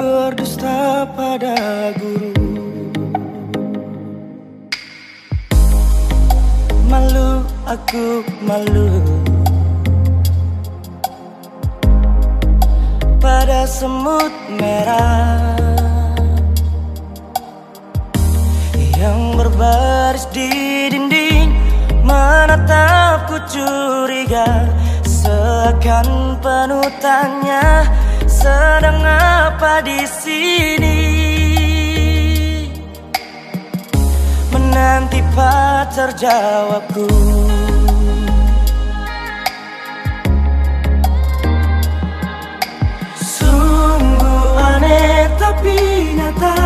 Berdusta pada guru. Malu, aku malu. Pada semut merah Yang berbaris di dinding Menatapku curiga. Seakan penuh tanya Sedang apa di sini? Menanti pacar jawabku. Sungguh aneh tapi nyata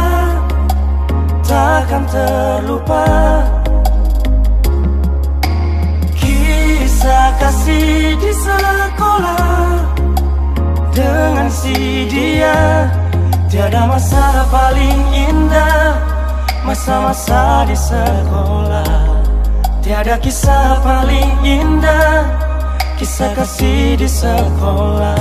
Takkan terlupa. Kisah kasih di sekolah Dengan si dia Tiada masa paling indah. Masa-masa di sekolah Tiada kisah paling indah. Kisah kasih di sekolah.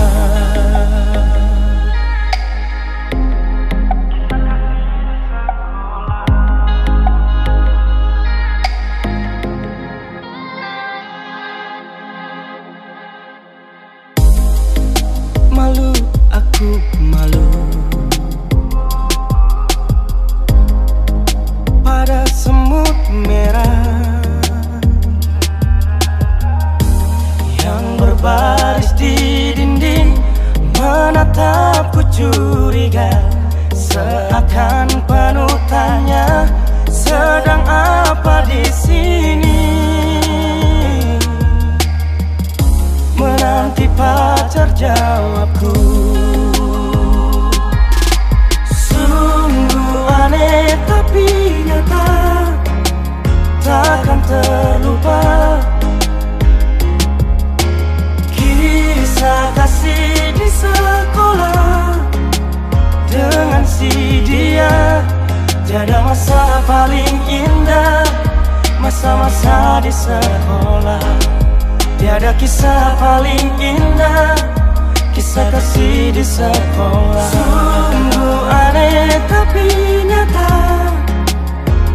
Malu, aku malu. Pada semut merah Yang berbaris di dinding Menatapku curiga. Seakan penuh tanya Sedang apa di sini? Menanti pacar jawabku terlupa. Kisah kasih di sekolah Dengan si dia. Tiada masa paling indah Masa-masa di sekolah. Tiada kisah paling indah Kisah kasih di sekolah. Sungguh aneh tapi nyata